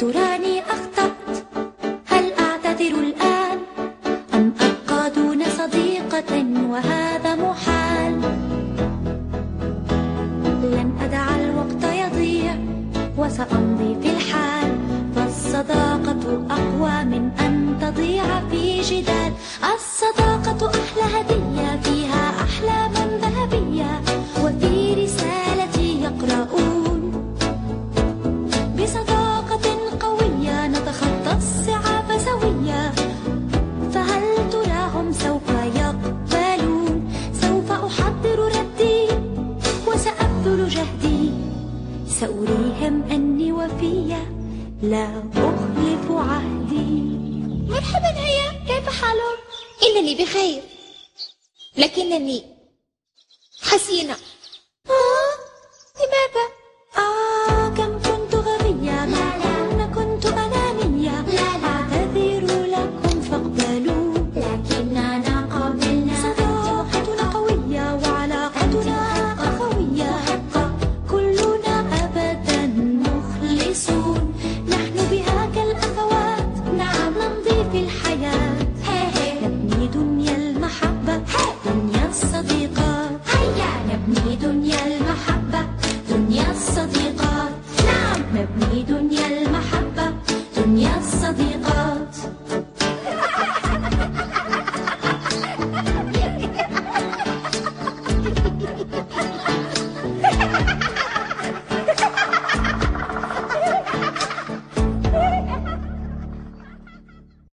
تراني أخطأت. هل أعتذر الآن؟ أم أبقى دون صديقة وهذا محال؟ لن أدع الوقت يضيع وسأمضي في الحال. فالصداقة أقوى جهدي سأريهم أني وفية لا أخلف عهدي مرحبا هيا كيف حالك؟ إنني بخير لكنني حزينة؟ الصديقات. نعم نبني دنيا